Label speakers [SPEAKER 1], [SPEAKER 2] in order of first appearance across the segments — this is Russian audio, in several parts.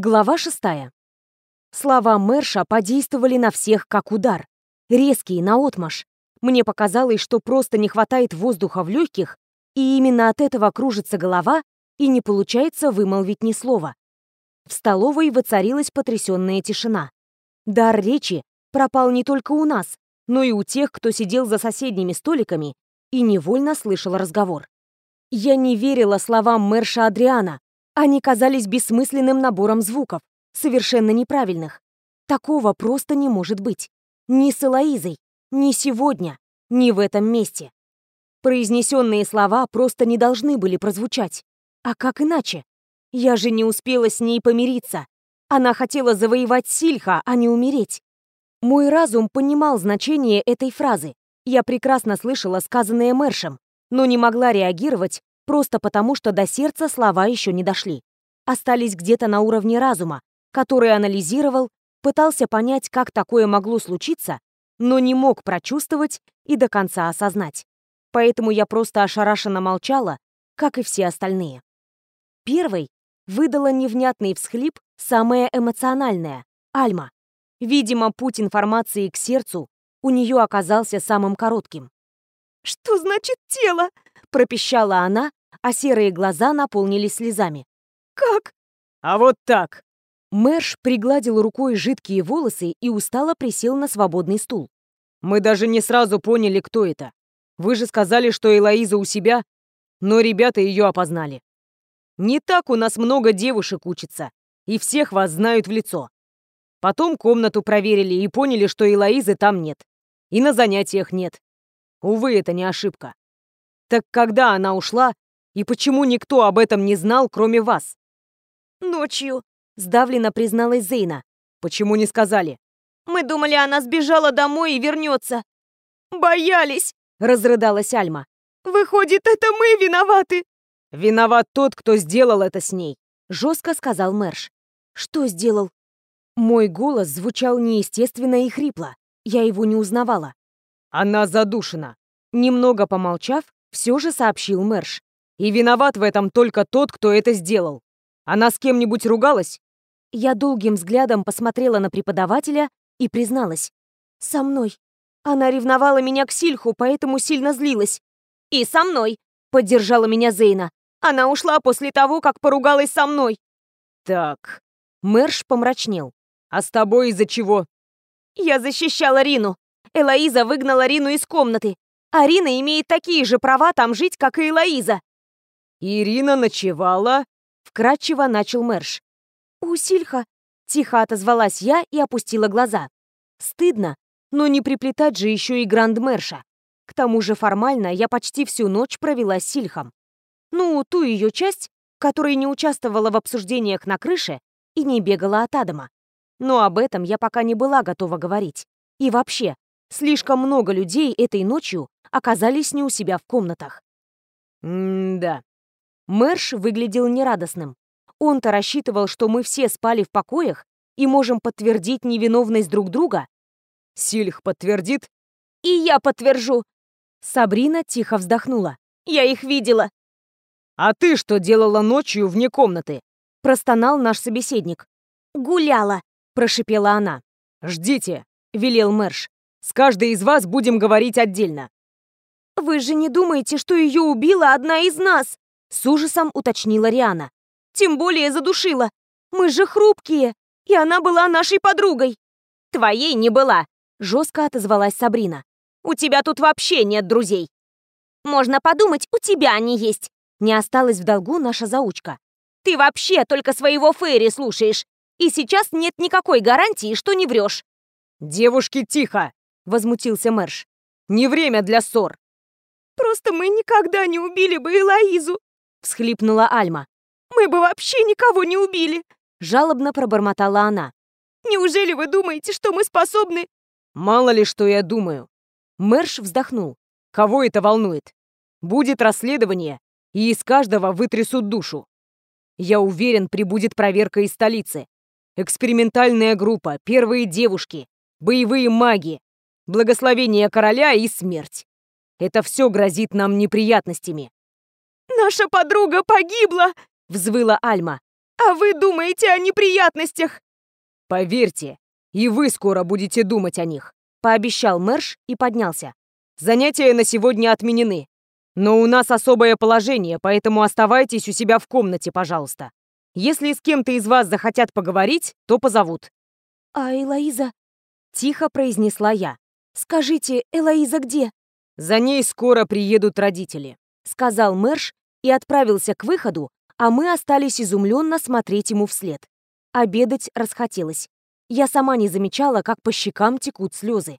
[SPEAKER 1] Глава шестая. Слова Мэрша подействовали на всех как удар. Резкий, наотмашь. Мне показалось, что просто не хватает воздуха в легких, и именно от этого кружится голова, и не получается вымолвить ни слова. В столовой воцарилась потрясенная тишина. Дар речи пропал не только у нас, но и у тех, кто сидел за соседними столиками и невольно слышал разговор. Я не верила словам Мэрша Адриана, они казались бессмысленным набором звуков, совершенно неправильных. Такого просто не может быть. Ни с Элоизой, ни сегодня, ни в этом месте. Произнесенные слова просто не должны были прозвучать. А как иначе? Я же не успела с ней помириться. Она хотела завоевать Сильха, а не умереть. Мой разум понимал значение этой фразы. Я прекрасно слышала сказанное Мэршем, но не могла реагировать просто потому, что до сердца слова еще не дошли. Остались где-то на уровне разума, который анализировал, пытался понять, как такое могло случиться, но не мог прочувствовать и до конца осознать. Поэтому я просто ошарашенно молчала, как и все остальные. Первой выдала невнятный всхлип самая эмоциональная — Альма. Видимо, путь информации к сердцу у нее оказался самым коротким.
[SPEAKER 2] «Что значит тело?» — пропищала она, а серые глаза наполнились слезами. «Как?»
[SPEAKER 3] «А вот так!»
[SPEAKER 1] Мэрш пригладил рукой жидкие волосы и устало присел на свободный стул.
[SPEAKER 3] «Мы даже не сразу поняли, кто это. Вы же сказали, что Элоиза у себя, но ребята ее опознали. Не так у нас много девушек учится, и всех вас знают в лицо. Потом комнату проверили и поняли, что Элоизы там нет. И на занятиях нет. Увы, это не ошибка. Так когда она ушла, и почему никто об этом не знал, кроме вас?
[SPEAKER 2] Ночью,
[SPEAKER 1] сдавленно призналась Зейна.
[SPEAKER 3] Почему не сказали?
[SPEAKER 2] Мы думали, она сбежала домой и вернется. Боялись,
[SPEAKER 1] разрыдалась Альма.
[SPEAKER 2] Выходит, это мы виноваты.
[SPEAKER 3] Виноват тот, кто сделал это с ней,
[SPEAKER 1] жестко сказал Мэрш. Что сделал? Мой голос звучал неестественно и хрипло. Я его не узнавала.
[SPEAKER 3] Она задушена.
[SPEAKER 1] Немного помолчав, все же сообщил Мэрш.
[SPEAKER 3] И виноват в этом только тот, кто это сделал. Она с кем-нибудь ругалась?
[SPEAKER 1] Я долгим взглядом посмотрела на преподавателя и призналась. Со мной. Она ревновала меня к Сильху, поэтому сильно злилась.
[SPEAKER 2] И со мной, поддержала меня Зейна. Она ушла после того, как поругалась со мной.
[SPEAKER 3] Так.
[SPEAKER 1] Мэрш помрачнел.
[SPEAKER 3] А с тобой из-за чего?
[SPEAKER 2] Я защищала Рину. Элоиза выгнала Рину из комнаты. А Рина имеет такие же права там жить, как и Элоиза.
[SPEAKER 3] Ирина ночевала?
[SPEAKER 1] Вкратчиво начал Мэрш. У Сильха. Тихо отозвалась я и опустила глаза. Стыдно, но не приплетать же еще и Гранд Мэрша. К тому же формально я почти всю ночь провела с Сильхом. Ну, ту ее часть, которая не участвовала в обсуждениях на крыше и не бегала от Адама. Но об этом я пока не была готова говорить. И вообще, слишком много людей этой ночью оказались не у себя в комнатах.
[SPEAKER 3] М-да.
[SPEAKER 1] Мэрш выглядел нерадостным. Он-то рассчитывал, что мы все спали в покоях и можем подтвердить невиновность друг друга.
[SPEAKER 3] Сильх подтвердит?
[SPEAKER 2] И я подтвержу.
[SPEAKER 1] Сабрина тихо вздохнула.
[SPEAKER 2] Я их видела.
[SPEAKER 3] А ты что делала ночью вне комнаты?
[SPEAKER 1] Простонал наш собеседник.
[SPEAKER 2] Гуляла,
[SPEAKER 1] прошипела она.
[SPEAKER 3] Ждите, велел Мэрш. С каждой из вас будем говорить отдельно.
[SPEAKER 2] Вы же не думаете, что ее убила одна из нас?
[SPEAKER 1] С ужасом уточнила Риана.
[SPEAKER 2] Тем более задушила. Мы же хрупкие, и она была нашей подругой. Твоей не была, жестко отозвалась Сабрина. У тебя тут вообще нет друзей. Можно подумать, у тебя они есть.
[SPEAKER 1] Не осталась в долгу наша заучка.
[SPEAKER 2] Ты вообще только своего Фейри слушаешь. И сейчас нет никакой гарантии, что не врешь.
[SPEAKER 3] «Девушки, тихо!» — возмутился Мэрш. «Не время для ссор!»
[SPEAKER 2] «Просто мы никогда не убили бы Элоизу!» — всхлипнула Альма. «Мы бы вообще никого не убили!»
[SPEAKER 1] — жалобно пробормотала она.
[SPEAKER 2] «Неужели вы думаете, что мы способны...»
[SPEAKER 3] «Мало ли, что я думаю!»
[SPEAKER 1] Мэрш вздохнул.
[SPEAKER 3] «Кого это волнует? Будет расследование, и из каждого вытрясут душу. Я уверен, прибудет проверка из столицы. Экспериментальная группа, первые девушки, боевые маги, благословение короля и смерть. Это все грозит нам неприятностями.
[SPEAKER 2] «Наша подруга погибла!»
[SPEAKER 1] — взвыла Альма.
[SPEAKER 2] А вы думаете о неприятностях?
[SPEAKER 3] Поверьте, и вы скоро будете думать о них,
[SPEAKER 1] пообещал Мэрш и поднялся.
[SPEAKER 3] Занятия на сегодня отменены. Но у нас особое положение, поэтому оставайтесь у себя в комнате, пожалуйста. Если с кем-то из вас захотят поговорить, то позовут.
[SPEAKER 1] А Элоиза? Тихо произнесла я. Скажите, Элоиза где?
[SPEAKER 3] За ней скоро приедут родители,
[SPEAKER 1] сказал Мэрш и отправился к выходу, а мы остались изумленно смотреть ему вслед. Обедать расхотелось. Я сама не замечала, как по щекам текут слезы.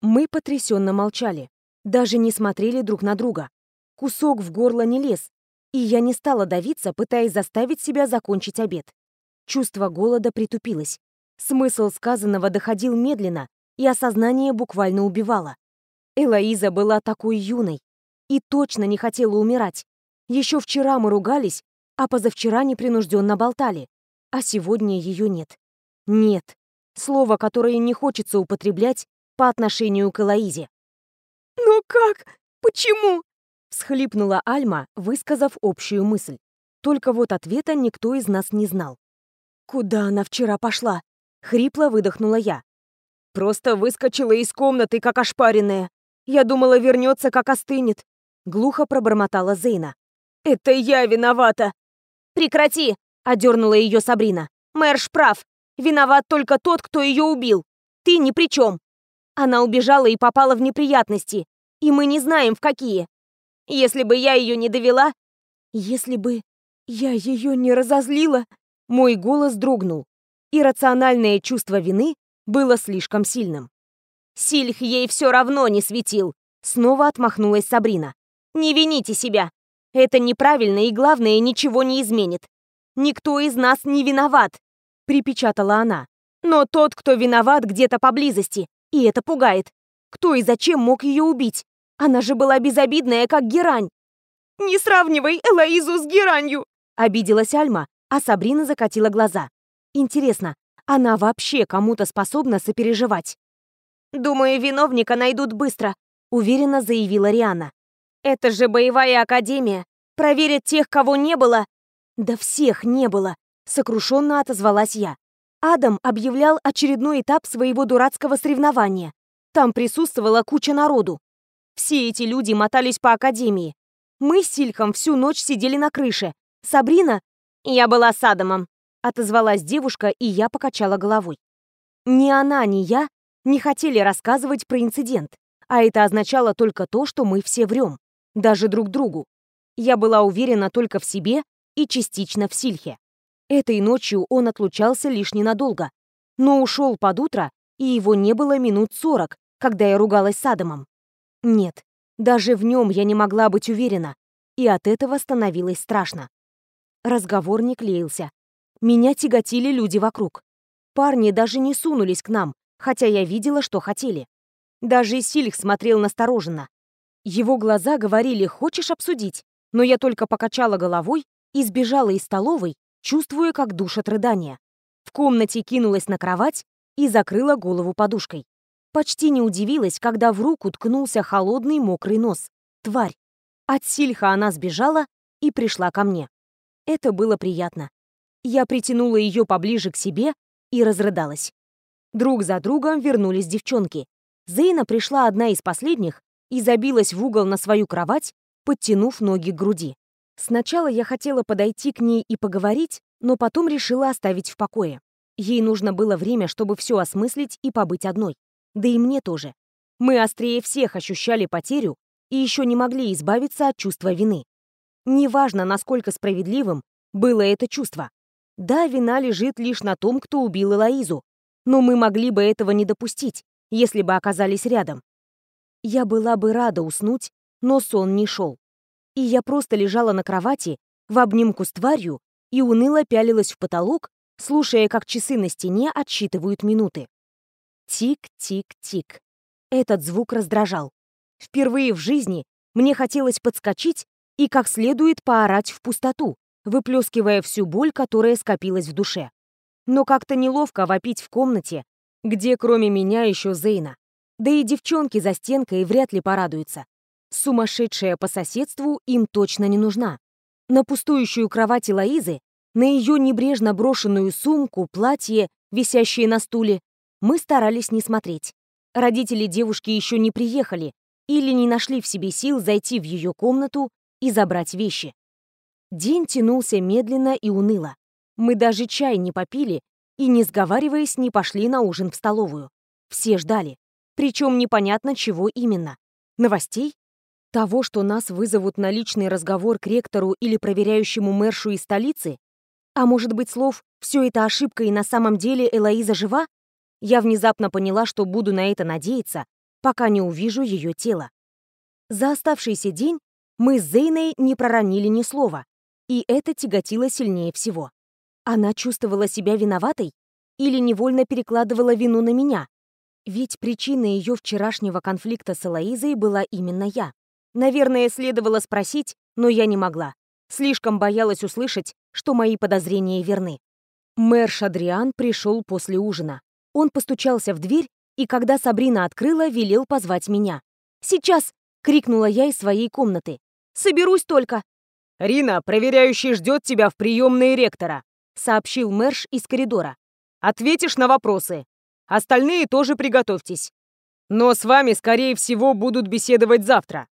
[SPEAKER 1] Мы потрясенно молчали, даже не смотрели друг на друга. Кусок в горло не лез, и я не стала давиться, пытаясь заставить себя закончить обед. Чувство голода притупилось. Смысл сказанного доходил медленно, и осознание буквально убивало. Элоиза была такой юной и точно не хотела умирать. Еще вчера мы ругались, а позавчера непринужденно болтали, а сегодня ее нет. Нет. Слово, которое не хочется употреблять по отношению к Элоизе.
[SPEAKER 2] «Но как? Почему?»
[SPEAKER 1] — всхлипнула Альма, высказав общую мысль. Только вот ответа никто из нас не знал. «Куда она вчера пошла?» — хрипло выдохнула я.
[SPEAKER 3] «Просто выскочила из комнаты, как ошпаренная. Я думала, вернется, как остынет», — глухо пробормотала Зейна.
[SPEAKER 2] «Это я виновата!» «Прекрати!» — одернула ее Сабрина. «Мэрш прав. Виноват только тот, кто ее убил. Ты ни при чем. Она убежала и попала в неприятности, и мы не знаем, в какие. Если бы я ее не довела...
[SPEAKER 1] Если бы я ее не разозлила... Мой голос дрогнул. Иррациональное чувство вины было слишком сильным.
[SPEAKER 2] Сильх ей все равно не светил. Снова отмахнулась Сабрина. Не вините себя. Это неправильно и, главное, ничего не изменит. Никто из нас не виноват, припечатала она. Но тот, кто виноват где-то поблизости, и это пугает. Кто и зачем мог ее убить? Она же была безобидная, как герань. «Не сравнивай Элоизу с геранью!»
[SPEAKER 1] Обиделась Альма, а Сабрина закатила глаза. Интересно, она вообще кому-то способна сопереживать?
[SPEAKER 2] «Думаю, виновника найдут быстро», — уверенно заявила Риана. «Это же боевая академия. Проверят тех, кого не было».
[SPEAKER 1] «Да всех не было», — сокрушенно отозвалась я. Адам объявлял очередной этап своего дурацкого соревнования. Там присутствовала куча народу. Все эти люди мотались по академии. Мы с Сильком всю ночь сидели на крыше. Сабрина...
[SPEAKER 2] Я была с Адамом.
[SPEAKER 1] Отозвалась девушка, и я покачала головой. Ни она, ни я не хотели рассказывать про инцидент, а это означало только то, что мы все врем, даже друг другу. Я была уверена только в себе и частично в Сильхе. Этой ночью он отлучался лишь ненадолго, но ушел под утро, и его не было минут сорок, когда я ругалась с Адамом. Нет, даже в нем я не могла быть уверена, и от этого становилось страшно. Разговор не клеился. Меня тяготили люди вокруг. Парни даже не сунулись к нам, хотя я видела, что хотели. Даже Сильх смотрел настороженно. Его глаза говорили «хочешь обсудить?», но я только покачала головой и сбежала из столовой, чувствуя, как душат рыдания. В комнате кинулась на кровать и закрыла голову подушкой. Почти не удивилась, когда в руку ткнулся холодный мокрый нос. Тварь. От Сильха она сбежала и пришла ко мне. Это было приятно. Я притянула ее поближе к себе и разрыдалась. Друг за другом вернулись девчонки. Зейна пришла одна из последних и забилась в угол на свою кровать, подтянув ноги к груди. Сначала я хотела подойти к ней и поговорить, но потом решила оставить в покое. Ей нужно было время, чтобы все осмыслить и побыть одной. Да и мне тоже. Мы острее всех ощущали потерю и еще не могли избавиться от чувства вины. Неважно, насколько справедливым было это чувство. Да, вина лежит лишь на том, кто убил Элоизу, но мы могли бы этого не допустить, если бы оказались рядом. Я была бы рада уснуть, но сон не шел и я просто лежала на кровати в обнимку с тварью и уныло пялилась в потолок, слушая, как часы на стене отсчитывают минуты. Тик-тик-тик. Этот звук раздражал. Впервые в жизни мне хотелось подскочить и как следует поорать в пустоту, выплескивая всю боль, которая скопилась в душе. Но как-то неловко вопить в комнате, где кроме меня еще Зейна. Да и девчонки за стенкой вряд ли порадуются. Сумасшедшая по соседству им точно не нужна. На пустующую кровать Лоизы На ее небрежно брошенную сумку, платье, висящее на стуле, мы старались не смотреть. Родители девушки еще не приехали или не нашли в себе сил зайти в ее комнату и забрать вещи. День тянулся медленно и уныло. Мы даже чай не попили и, не сговариваясь, не пошли на ужин в столовую. Все ждали. Причем непонятно, чего именно. Новостей? Того, что нас вызовут на личный разговор к ректору или проверяющему мэршу из столицы? А может быть, слов «все это ошибка и на самом деле Элоиза жива»? Я внезапно поняла, что буду на это надеяться, пока не увижу ее тело. За оставшийся день мы с Зейной не проронили ни слова, и это тяготило сильнее всего. Она чувствовала себя виноватой или невольно перекладывала вину на меня? Ведь причиной ее вчерашнего конфликта с Элоизой была именно я. Наверное, следовало спросить, но я не могла. Слишком боялась услышать, что мои подозрения верны. Мэр Шадриан пришел после ужина. Он постучался в дверь, и когда Сабрина открыла, велел позвать меня. «Сейчас!» — крикнула я из своей комнаты. «Соберусь только!»
[SPEAKER 3] «Рина, проверяющий ждет тебя в приемной ректора», — сообщил Мэрш из коридора. «Ответишь на вопросы. Остальные тоже приготовьтесь. Но с вами, скорее всего, будут беседовать завтра».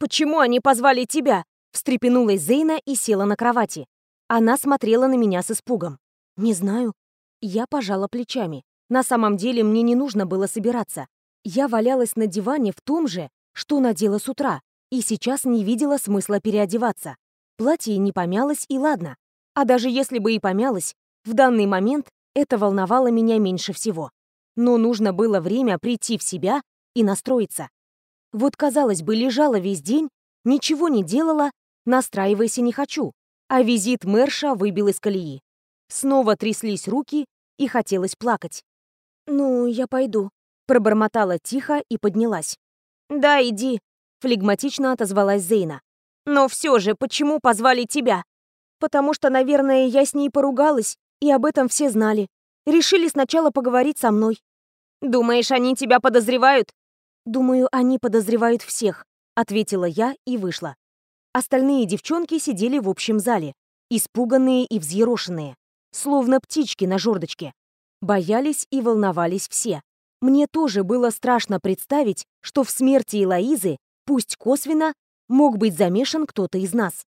[SPEAKER 1] «Почему они позвали тебя?» — встрепенулась Зейна и села на кровати. Она смотрела на меня с испугом. «Не знаю». Я пожала плечами. На самом деле мне не нужно было собираться. Я валялась на диване в том же, что надела с утра, и сейчас не видела смысла переодеваться. Платье не помялось, и ладно. А даже если бы и помялось, в данный момент это волновало меня меньше всего. Но нужно было время прийти в себя и настроиться. Вот, казалось бы, лежала весь день, ничего не делала, настраивайся не хочу, а визит мэрша выбил из колеи. Снова тряслись руки, и хотелось плакать. «Ну, я пойду», — пробормотала тихо и поднялась.
[SPEAKER 2] «Да, иди», — флегматично отозвалась Зейна. «Но все же, почему позвали тебя?»
[SPEAKER 1] «Потому что, наверное, я с ней поругалась, и об этом все знали. Решили сначала поговорить со мной».
[SPEAKER 2] «Думаешь, они тебя подозревают?»
[SPEAKER 1] «Думаю, они подозревают всех», — ответила я и вышла. Остальные девчонки сидели в общем зале, испуганные и взъерошенные, словно птички на жердочке. Боялись и волновались все. Мне тоже было страшно представить, что в смерти Элоизы, пусть косвенно, мог быть замешан кто-то из нас.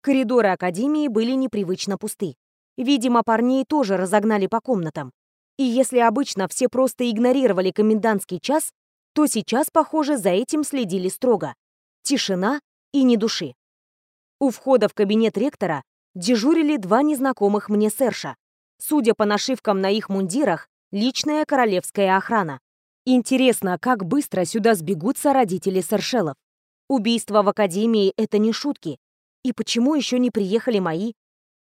[SPEAKER 1] Коридоры Академии были непривычно пусты. Видимо, парней тоже разогнали по комнатам. И если обычно все просто игнорировали комендантский час, то сейчас, похоже, за этим следили строго. Тишина и ни души. У входа в кабинет ректора дежурили два незнакомых мне сэрша. Судя по нашивкам на их мундирах, личная королевская охрана. Интересно, как быстро сюда сбегутся родители Саршелов. Убийство в Академии — это не шутки. И почему еще не приехали мои?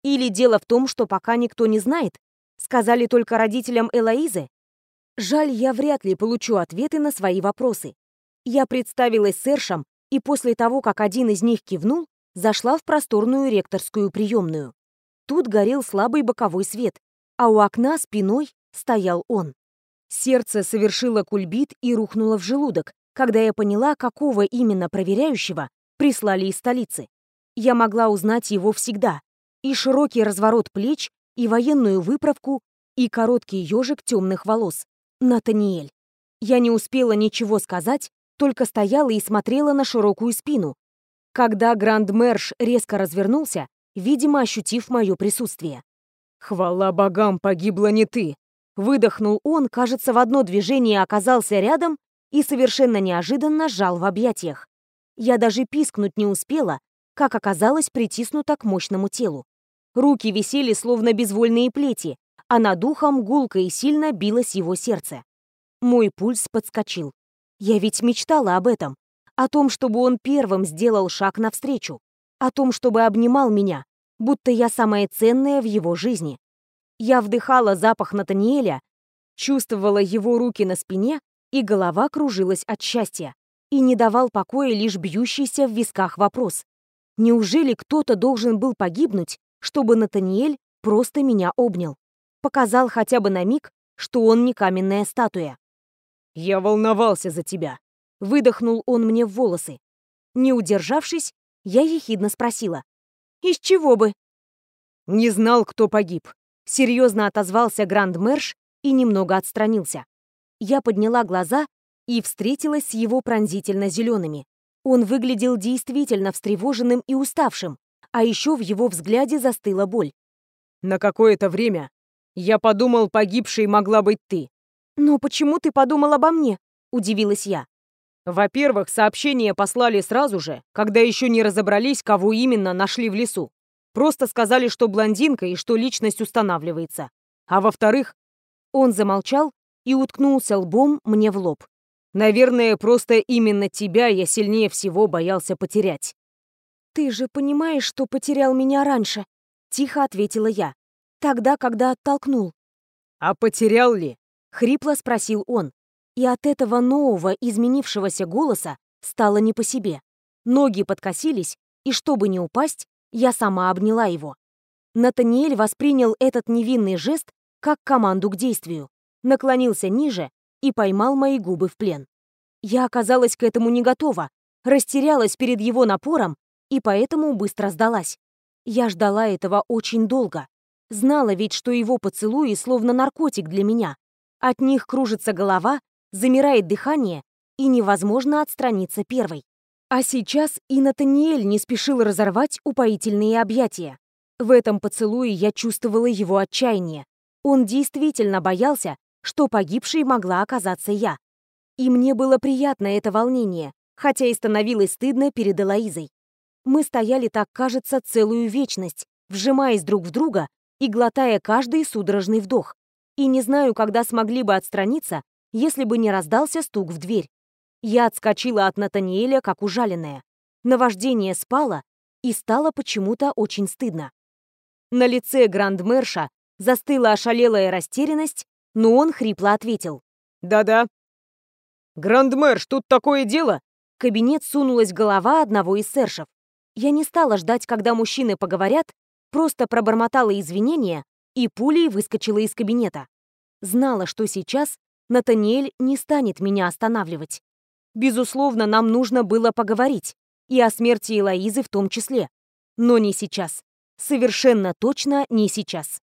[SPEAKER 1] Или дело в том, что пока никто не знает? Сказали только родителям Элоизы? Жаль, я вряд ли получу ответы на свои вопросы. Я представилась сэршам, и после того, как один из них кивнул, зашла в просторную ректорскую приемную. Тут горел слабый боковой свет, а у окна спиной стоял он. Сердце совершило кульбит и рухнуло в желудок, когда я поняла, какого именно проверяющего прислали из столицы. Я могла узнать его всегда. И широкий разворот плеч, и военную выправку, и короткий ежик темных волос. Натаниэль. Я не успела ничего сказать, только стояла и смотрела на широкую спину. Когда Гранд-Мэрш резко развернулся, видимо, ощутив мое присутствие.
[SPEAKER 3] «Хвала богам, погибла не ты!»
[SPEAKER 1] Выдохнул он, кажется, в одно движение оказался рядом и совершенно неожиданно сжал в объятиях. Я даже пискнуть не успела, как оказалось притиснута к мощному телу. Руки висели словно безвольные плети, а над духом гулко и сильно билось его сердце. Мой пульс подскочил. Я ведь мечтала об этом. О том, чтобы он первым сделал шаг навстречу о том, чтобы обнимал меня, будто я самое ценное в его жизни. Я вдыхала запах Натаниэля, чувствовала его руки на спине, и голова кружилась от счастья. И не давал покоя лишь бьющийся в висках вопрос. Неужели кто-то должен был погибнуть, чтобы Натаниэль просто меня обнял? Показал хотя бы на миг, что он не каменная статуя.
[SPEAKER 3] «Я волновался за тебя», — выдохнул он мне в волосы.
[SPEAKER 1] Не удержавшись, я ехидно спросила. «Из чего бы?»
[SPEAKER 3] «Не знал, кто погиб», — серьезно отозвался Гранд-Мэрш и немного отстранился. Я подняла глаза и встретилась с его пронзительно-зелеными. Он выглядел действительно встревоженным и уставшим, а еще в его взгляде застыла боль. «На какое-то время я подумал, погибшей могла быть ты».
[SPEAKER 1] «Но почему ты подумал обо мне?» — удивилась я.
[SPEAKER 3] «Во-первых, сообщение послали сразу же, когда еще не разобрались, кого именно нашли в лесу. Просто сказали, что блондинка и что личность устанавливается. А во-вторых, он замолчал и уткнулся лбом мне в лоб. Наверное, просто именно тебя я сильнее всего боялся потерять.
[SPEAKER 1] «Ты же понимаешь, что потерял меня раньше?» — тихо ответила я. «Тогда, когда оттолкнул».
[SPEAKER 3] «А потерял ли?»
[SPEAKER 1] — хрипло спросил он. И от этого нового, изменившегося голоса стало не по себе. Ноги подкосились, и чтобы не упасть, я сама обняла его. Натаниэль воспринял этот невинный жест как команду к действию, наклонился ниже и поймал мои губы в плен. Я оказалась к этому не готова, растерялась перед его напором и поэтому быстро сдалась. Я ждала этого очень долго. Знала ведь, что его поцелуи словно наркотик для меня. От них кружится голова, замирает дыхание, и невозможно отстраниться первой. А сейчас и Натаниэль не спешил разорвать упоительные объятия. В этом поцелуе я чувствовала его отчаяние. Он действительно боялся, что погибшей могла оказаться я. И мне было приятно это волнение, хотя и становилось стыдно перед Элоизой. Мы стояли так, кажется, целую вечность, вжимаясь друг в друга и глотая каждый судорожный вдох. И не знаю, когда смогли бы отстраниться, если бы не раздался стук в дверь. Я отскочила от Натаниэля, как ужаленная. Наваждение спало, и стало почему-то очень стыдно. На лице Грандмерша застыла ошалелая растерянность, но он хрипло ответил.
[SPEAKER 3] «Да-да». «Грандмерш, тут такое дело?»
[SPEAKER 1] В кабинет сунулась голова одного из сершев. Я не стала ждать, когда мужчины поговорят, просто пробормотала извинения и пулей выскочила из кабинета. Знала, что сейчас Натаниэль не станет меня останавливать. Безусловно, нам нужно было поговорить. И о смерти Элоизы в том числе. Но не сейчас. Совершенно точно не сейчас.